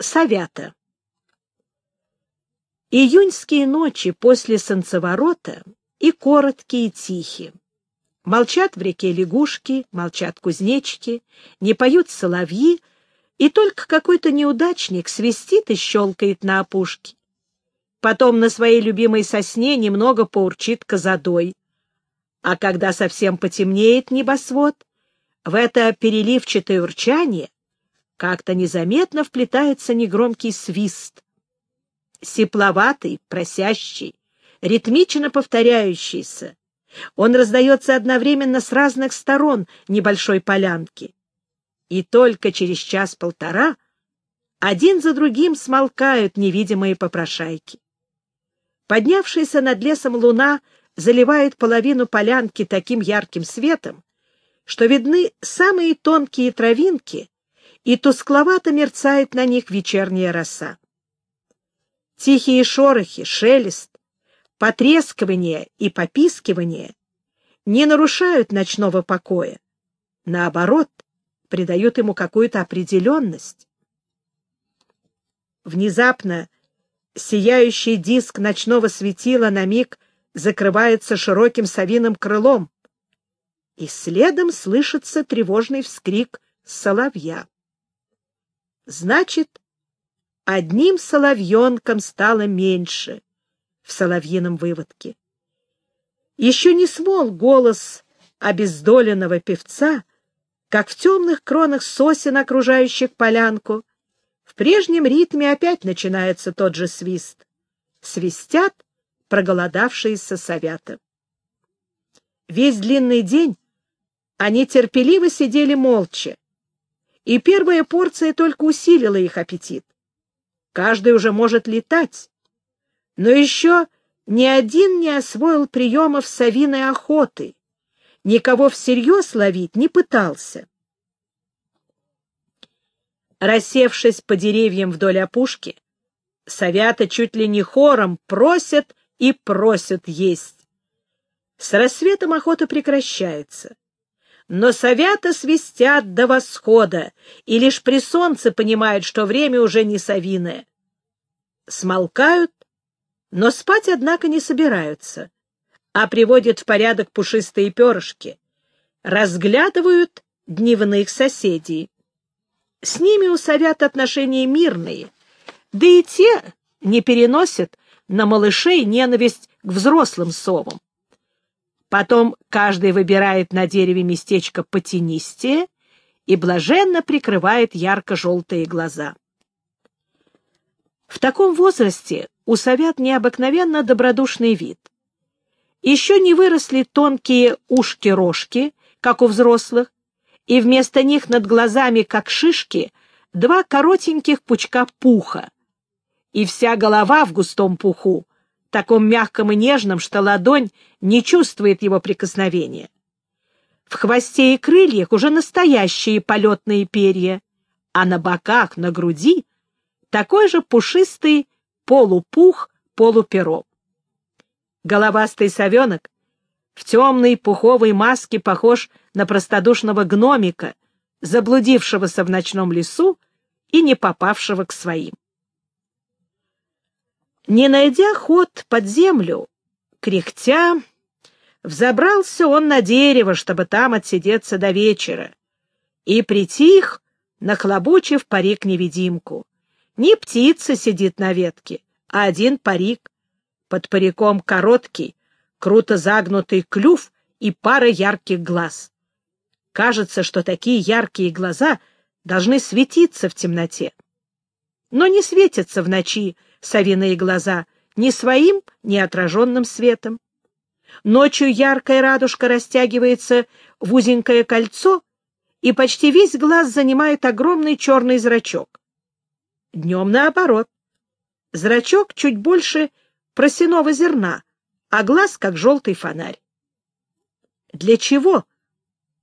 Совята. Июньские ночи после солнцеворота и короткие, и тихие. Молчат в реке лягушки, молчат кузнечики, не поют соловьи, и только какой-то неудачник свистит и щелкает на опушке. Потом на своей любимой сосне немного поурчит козадой. А когда совсем потемнеет небосвод, в это переливчатое урчание как-то незаметно вплетается негромкий свист. Сепловатый, просящий, ритмично повторяющийся. Он раздается одновременно с разных сторон небольшой полянки. И только через час-полтора один за другим смолкают невидимые попрошайки. Поднявшаяся над лесом луна заливает половину полянки таким ярким светом, что видны самые тонкие травинки и тускловато мерцает на них вечерняя роса. Тихие шорохи, шелест, потрескивание и попискивание не нарушают ночного покоя, наоборот, придают ему какую-то определенность. Внезапно сияющий диск ночного светила на миг закрывается широким совиным крылом, и следом слышится тревожный вскрик соловья. Значит, одним соловьенком стало меньше в соловьином выводке. Еще не смол голос обездоленного певца, как в темных кронах сосен, окружающих полянку, в прежнем ритме опять начинается тот же свист. Свистят проголодавшиеся совята. Весь длинный день они терпеливо сидели молча, и первая порция только усилила их аппетит. Каждый уже может летать, но еще ни один не освоил приемов совиной охоты, никого всерьез ловить не пытался. Рассевшись по деревьям вдоль опушки, совята чуть ли не хором просят и просят есть. С рассветом охота прекращается но совята свистят до восхода, и лишь при солнце понимают, что время уже не совиное. Смолкают, но спать, однако, не собираются, а приводят в порядок пушистые перышки, разглядывают дневных соседей. С ними у совят отношения мирные, да и те не переносят на малышей ненависть к взрослым совам. Потом каждый выбирает на дереве местечко потенистее и блаженно прикрывает ярко-желтые глаза. В таком возрасте у совят необыкновенно добродушный вид. Еще не выросли тонкие ушки-рожки, как у взрослых, и вместо них над глазами, как шишки, два коротеньких пучка пуха. И вся голова в густом пуху, таком мягком и нежном, что ладонь не чувствует его прикосновения. В хвосте и крыльях уже настоящие полетные перья, а на боках, на груди такой же пушистый полупух, полуперо. Головастый совенок в темной пуховой маске похож на простодушного гномика, заблудившегося в ночном лесу и не попавшего к своим. Не найдя ход под землю, кряхтя, взобрался он на дерево, чтобы там отсидеться до вечера, и притих, нахлобучив парик-невидимку. Не птица сидит на ветке, а один парик. Под париком короткий, круто загнутый клюв и пара ярких глаз. Кажется, что такие яркие глаза должны светиться в темноте. Но не светятся в ночи, совиные глаза ни своим, ни отраженным светом. Ночью яркая радужка растягивается в узенькое кольцо, и почти весь глаз занимает огромный черный зрачок. Днем наоборот. Зрачок чуть больше просеного зерна, а глаз как желтый фонарь. Для чего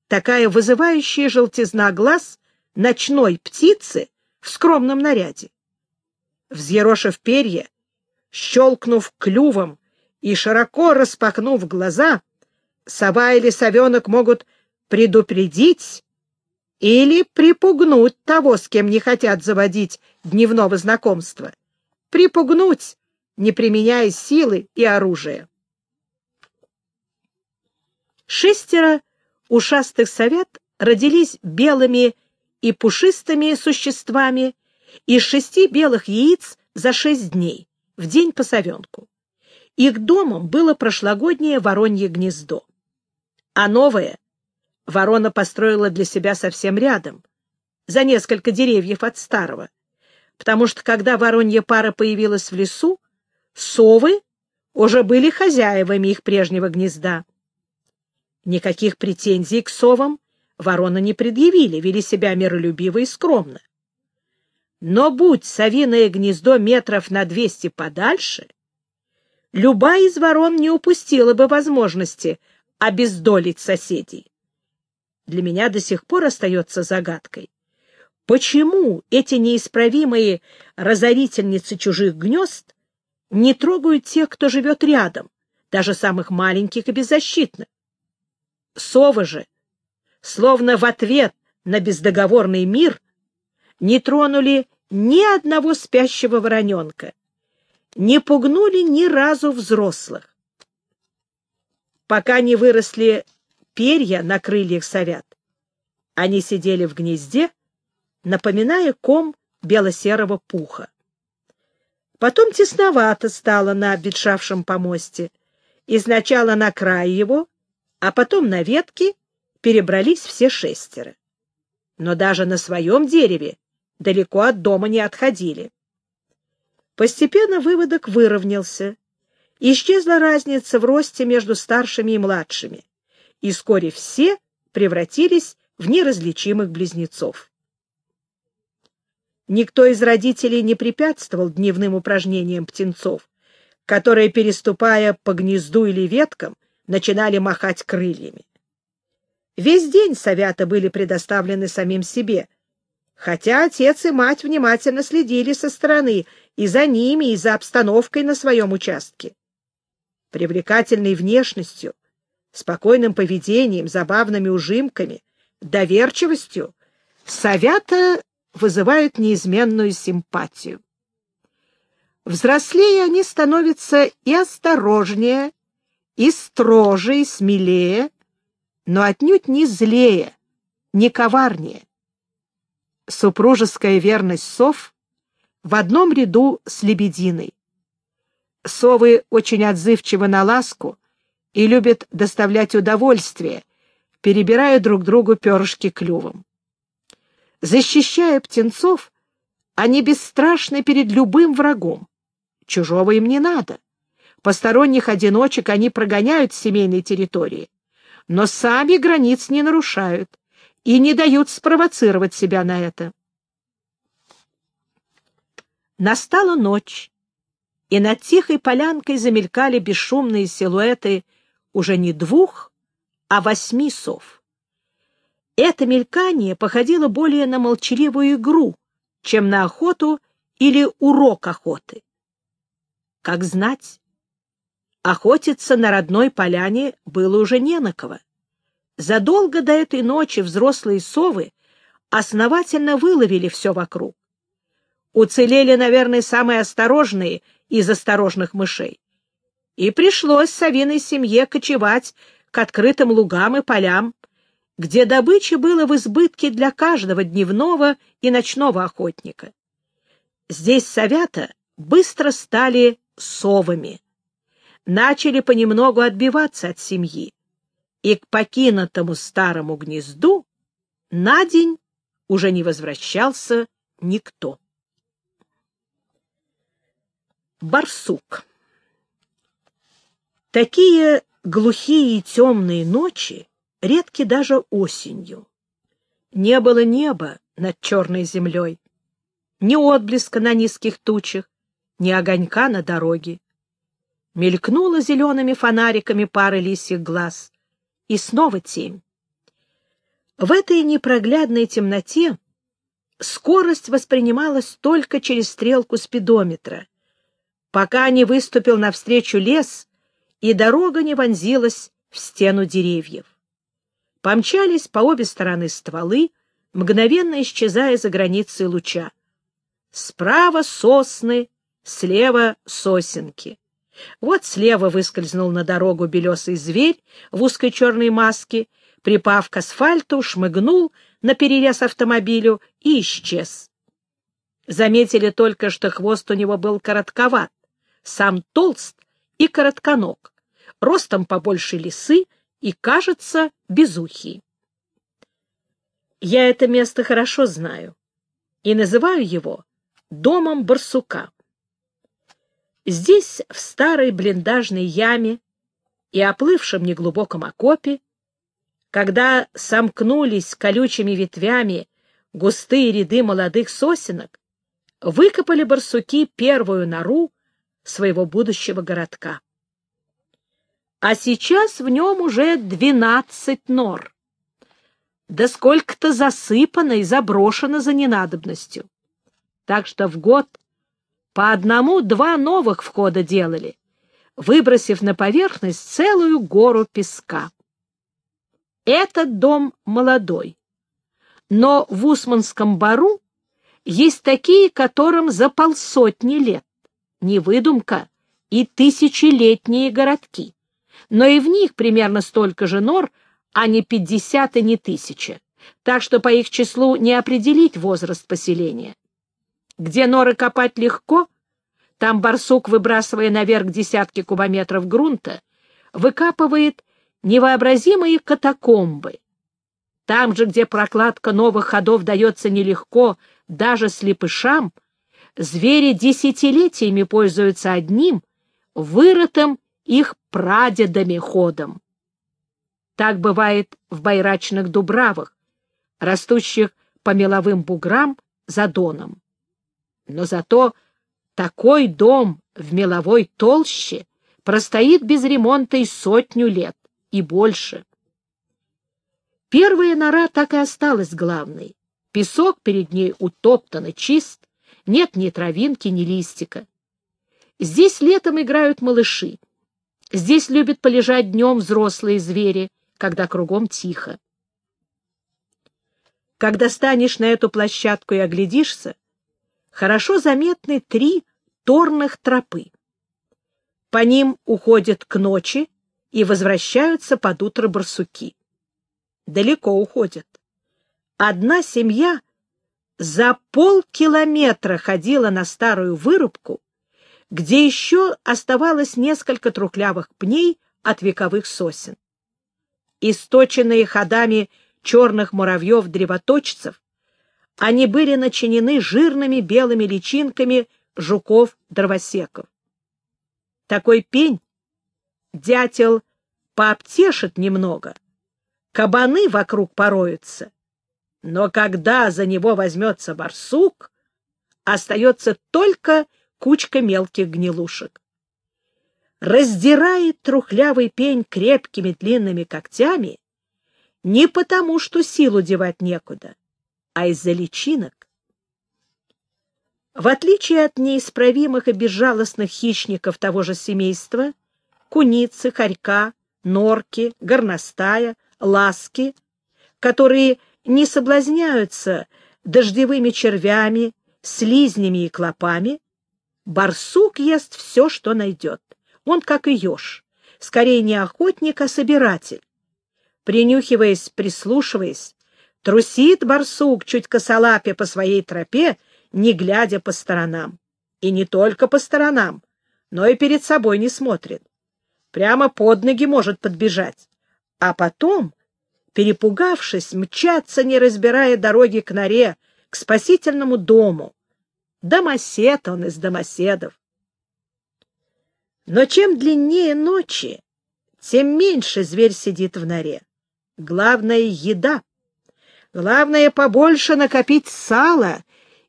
такая вызывающая желтизна глаз ночной птицы в скромном наряде? Взъерошив перья, щелкнув клювом и широко распахнув глаза, сова или совенок могут предупредить или припугнуть того, с кем не хотят заводить дневного знакомства. Припугнуть, не применяя силы и оружия. Шестеро ушастых совет родились белыми и пушистыми существами из шести белых яиц за шесть дней, в день по совенку. Их домом было прошлогоднее воронье гнездо. А новое ворона построила для себя совсем рядом, за несколько деревьев от старого, потому что когда воронья пара появилась в лесу, совы уже были хозяевами их прежнего гнезда. Никаких претензий к совам ворона не предъявили, вели себя миролюбиво и скромно. Но будь совиное гнездо метров на двести подальше, любая из ворон не упустила бы возможности обездолить соседей. Для меня до сих пор остается загадкой, почему эти неисправимые разорительницы чужих гнезд не трогают тех, кто живет рядом, даже самых маленьких и беззащитных. Совы же, словно в ответ на бездоговорный мир, не тронули ни одного спящего вороненка, не пугнули ни разу взрослых. Пока не выросли перья на крыльях совят, они сидели в гнезде, напоминая ком бело-серого пуха. Потом тесновато стало на обветшавшем помосте, и сначала на край его, а потом на ветки перебрались все шестеро. Но даже на своем дереве далеко от дома не отходили. Постепенно выводок выровнялся. Исчезла разница в росте между старшими и младшими, и вскоре все превратились в неразличимых близнецов. Никто из родителей не препятствовал дневным упражнениям птенцов, которые, переступая по гнезду или веткам, начинали махать крыльями. Весь день совята были предоставлены самим себе — хотя отец и мать внимательно следили со стороны и за ними, и за обстановкой на своем участке. Привлекательной внешностью, спокойным поведением, забавными ужимками, доверчивостью совята вызывают неизменную симпатию. Взрослее они становятся и осторожнее, и строже, и смелее, но отнюдь не злее, не коварнее супружеская верность сов в одном ряду с лебединой. Совы очень отзывчивы на ласку и любят доставлять удовольствие, перебирая друг другу перышки клювом. Защищая птенцов, они бесстрашны перед любым врагом. Чужого им не надо. Посторонних одиночек они прогоняют с семейной территории, но сами границ не нарушают и не дают спровоцировать себя на это. Настала ночь, и над тихой полянкой замелькали бесшумные силуэты уже не двух, а восьми сов. Это мелькание походило более на молчаливую игру, чем на охоту или урок охоты. Как знать, охотиться на родной поляне было уже не на кого. Задолго до этой ночи взрослые совы основательно выловили все вокруг. Уцелели, наверное, самые осторожные из осторожных мышей. И пришлось совиной семье кочевать к открытым лугам и полям, где добычи было в избытке для каждого дневного и ночного охотника. Здесь совята быстро стали совами, начали понемногу отбиваться от семьи и к покинутому старому гнезду на день уже не возвращался никто. Барсук Такие глухие и темные ночи редки даже осенью. Не было неба над черной землей, ни отблеска на низких тучах, ни огонька на дороге. Мелькнула зелеными фонариками пара лисьих глаз, и снова темь. В этой непроглядной темноте скорость воспринималась только через стрелку спидометра, пока не выступил навстречу лес, и дорога не вонзилась в стену деревьев. Помчались по обе стороны стволы, мгновенно исчезая за границей луча. Справа сосны, слева сосенки. Вот слева выскользнул на дорогу белесый зверь в узкой черной маске, припав к асфальту, шмыгнул на перерез автомобилю и исчез. Заметили только, что хвост у него был коротковат, сам толст и коротконог, ростом побольше лисы и, кажется, безухий. Я это место хорошо знаю и называю его домом барсука. Здесь, в старой блиндажной яме и оплывшем неглубоком окопе, когда сомкнулись колючими ветвями густые ряды молодых сосенок, выкопали барсуки первую нору своего будущего городка. А сейчас в нем уже двенадцать нор. Да сколько-то засыпано и заброшено за ненадобностью. Так что в год по одному-два новых входа делали, выбросив на поверхность целую гору песка. Этот дом молодой, но в Усманском бару есть такие, которым за полсотни лет, не выдумка, и тысячелетние городки, но и в них примерно столько же нор, а не пятьдесят и не тысяча, так что по их числу не определить возраст поселения. Где норы копать легко, там барсук, выбрасывая наверх десятки кубометров грунта, выкапывает невообразимые катакомбы. Там же, где прокладка новых ходов дается нелегко даже слепышам, звери десятилетиями пользуются одним, вырытым их прадедами ходом. Так бывает в байрачных дубравах, растущих по меловым буграм за доном. Но зато такой дом в меловой толще простоит без ремонта и сотню лет, и больше. Первая нора так и осталась главной. Песок перед ней утоптан и чист, нет ни травинки, ни листика. Здесь летом играют малыши. Здесь любят полежать днем взрослые звери, когда кругом тихо. Когда станешь на эту площадку и оглядишься, хорошо заметны три торных тропы. По ним уходят к ночи и возвращаются под утро барсуки. Далеко уходят. Одна семья за полкилометра ходила на старую вырубку, где еще оставалось несколько трухлявых пней от вековых сосен. Источенные ходами черных муравьев-древоточцев, они были начинены жирными белыми личинками жуков-дровосеков. Такой пень дятел пообтешит немного, кабаны вокруг пороются, но когда за него возьмется барсук, остается только кучка мелких гнилушек. Раздирает трухлявый пень крепкими длинными когтями не потому, что силу девать некуда, а из-за личинок. В отличие от неисправимых и безжалостных хищников того же семейства, куницы, хорька, норки, горностая, ласки, которые не соблазняются дождевыми червями, слизнями и клопами, барсук ест все, что найдет. Он, как и еж, скорее не охотник, а собиратель. Принюхиваясь, прислушиваясь, Трусит барсук чуть косолапе по своей тропе, не глядя по сторонам. И не только по сторонам, но и перед собой не смотрит. Прямо под ноги может подбежать. А потом, перепугавшись, мчаться, не разбирая дороги к норе, к спасительному дому. Домосед он из домоседов. Но чем длиннее ночи, тем меньше зверь сидит в норе. Главное — еда. Главное, побольше накопить сала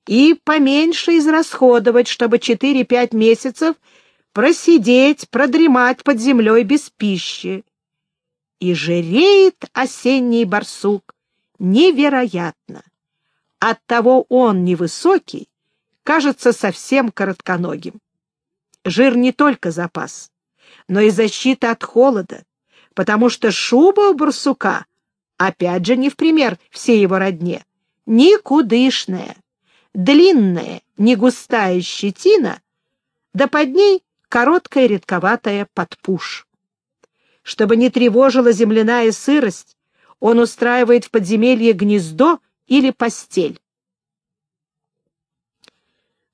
и поменьше израсходовать, чтобы четыре-пять месяцев просидеть, продремать под землей без пищи. И жиреет осенний барсук невероятно. Оттого он невысокий, кажется совсем коротконогим. Жир не только запас, но и защита от холода, потому что шуба у барсука опять же не в пример всей его родне, никудышная, длинная, негустая щетина, да под ней короткая редковатая подпушь. Чтобы не тревожила земляная сырость, он устраивает в подземелье гнездо или постель.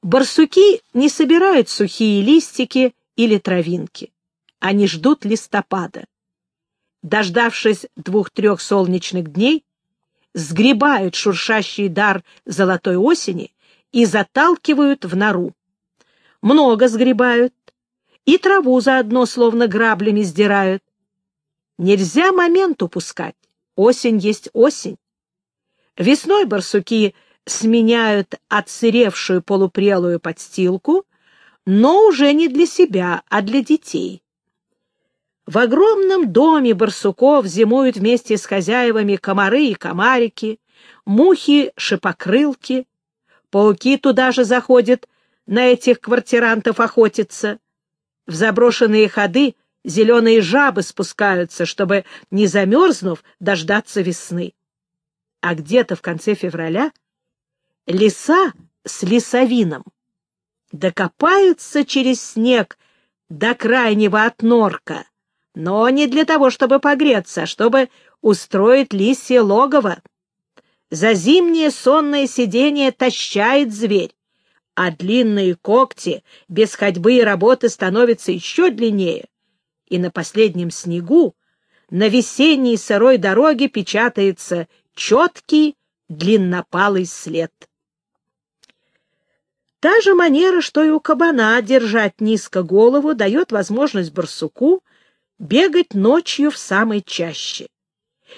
Барсуки не собирают сухие листики или травинки. Они ждут листопада. Дождавшись двух-трех солнечных дней, сгребают шуршащий дар золотой осени и заталкивают в нору. Много сгребают, и траву заодно словно граблями сдирают. Нельзя момент упускать. Осень есть осень. Весной барсуки сменяют отсыревшую полупрелую подстилку, но уже не для себя, а для детей. В огромном доме барсуков зимуют вместе с хозяевами комары и комарики, мухи-шипокрылки. Пауки туда же заходят на этих квартирантов охотиться. В заброшенные ходы зеленые жабы спускаются, чтобы, не замерзнув, дождаться весны. А где-то в конце февраля леса с лесовином докопаются через снег до крайнего отнорка, но не для того, чтобы погреться, а чтобы устроить лисье логово. За зимнее сонное сидение тащает зверь, а длинные когти без ходьбы и работы становятся еще длиннее, и на последнем снегу на весенней сырой дороге печатается четкий длиннопалый след. Та же манера, что и у кабана держать низко голову, дает возможность барсуку бегать ночью в самой чаще.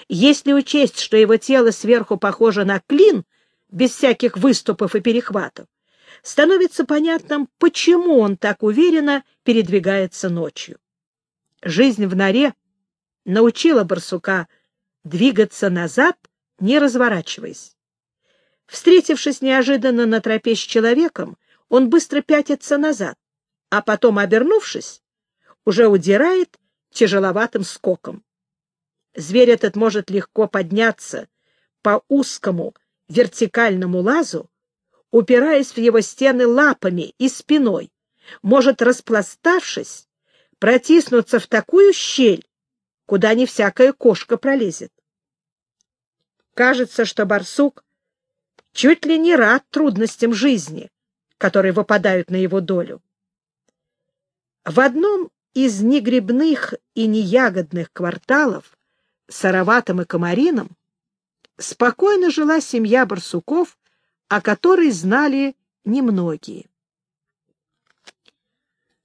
Если учесть, что его тело сверху похоже на клин, без всяких выступов и перехватов, становится понятным, почему он так уверенно передвигается ночью. Жизнь в норе научила барсука двигаться назад, не разворачиваясь. Встретившись неожиданно на тропе с человеком, он быстро пятится назад, а потом, обернувшись, уже удирает тяжеловатым скоком. Зверь этот может легко подняться по узкому вертикальному лазу, упираясь в его стены лапами и спиной, может, распластавшись, протиснуться в такую щель, куда не всякая кошка пролезет. Кажется, что барсук чуть ли не рад трудностям жизни, которые выпадают на его долю. В одном из негрибных и неягодных кварталов, Сароватом и Комарином, спокойно жила семья барсуков о которой знали немногие.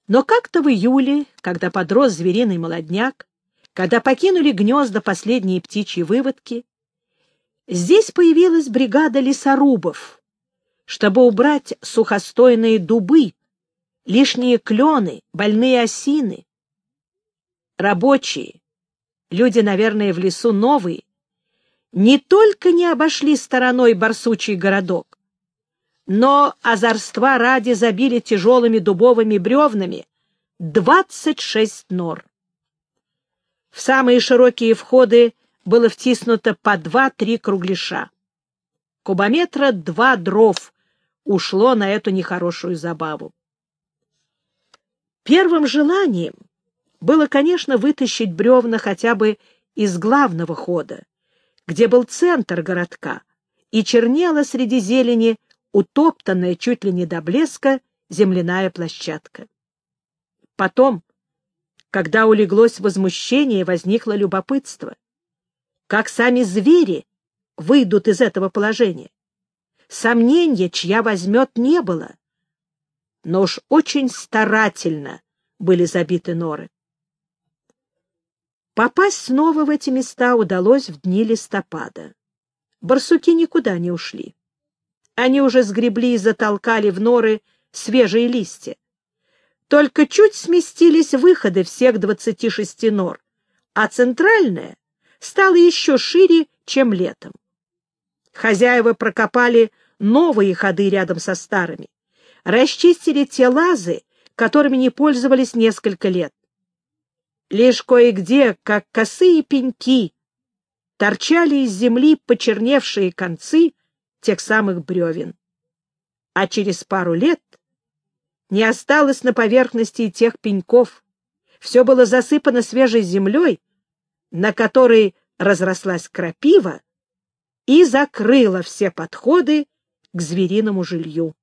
Но как-то в июле, когда подрос звериный молодняк, когда покинули гнезда последние птичьи выводки, здесь появилась бригада лесорубов, чтобы убрать сухостойные дубы, лишние клены, больные осины. Рабочие, люди, наверное, в лесу новые, не только не обошли стороной барсучий городок, но озорства ради забили тяжелыми дубовыми бревнами двадцать шесть нор. В самые широкие входы было втиснуто по два-три кругляша. Кубометра два дров ушло на эту нехорошую забаву. Первым желанием было, конечно, вытащить бревна хотя бы из главного хода, где был центр городка, и чернела среди зелени утоптанная чуть ли не до блеска земляная площадка. Потом, когда улеглось возмущение, возникло любопытство. Как сами звери выйдут из этого положения? Сомнения, чья возьмет, не было. Но уж очень старательно были забиты норы. Попасть снова в эти места удалось в дни листопада. Барсуки никуда не ушли. Они уже сгребли и затолкали в норы свежие листья. Только чуть сместились выходы всех двадцати шести нор, а центральная стала еще шире, чем летом. Хозяева прокопали новые ходы рядом со старыми, расчистили те лазы, которыми не пользовались несколько лет. Лишь кое-где, как косые пеньки, торчали из земли почерневшие концы тех самых бревен. А через пару лет не осталось на поверхности и тех пеньков. Все было засыпано свежей землей, на которой разрослась крапива и закрыла все подходы к звериному жилью.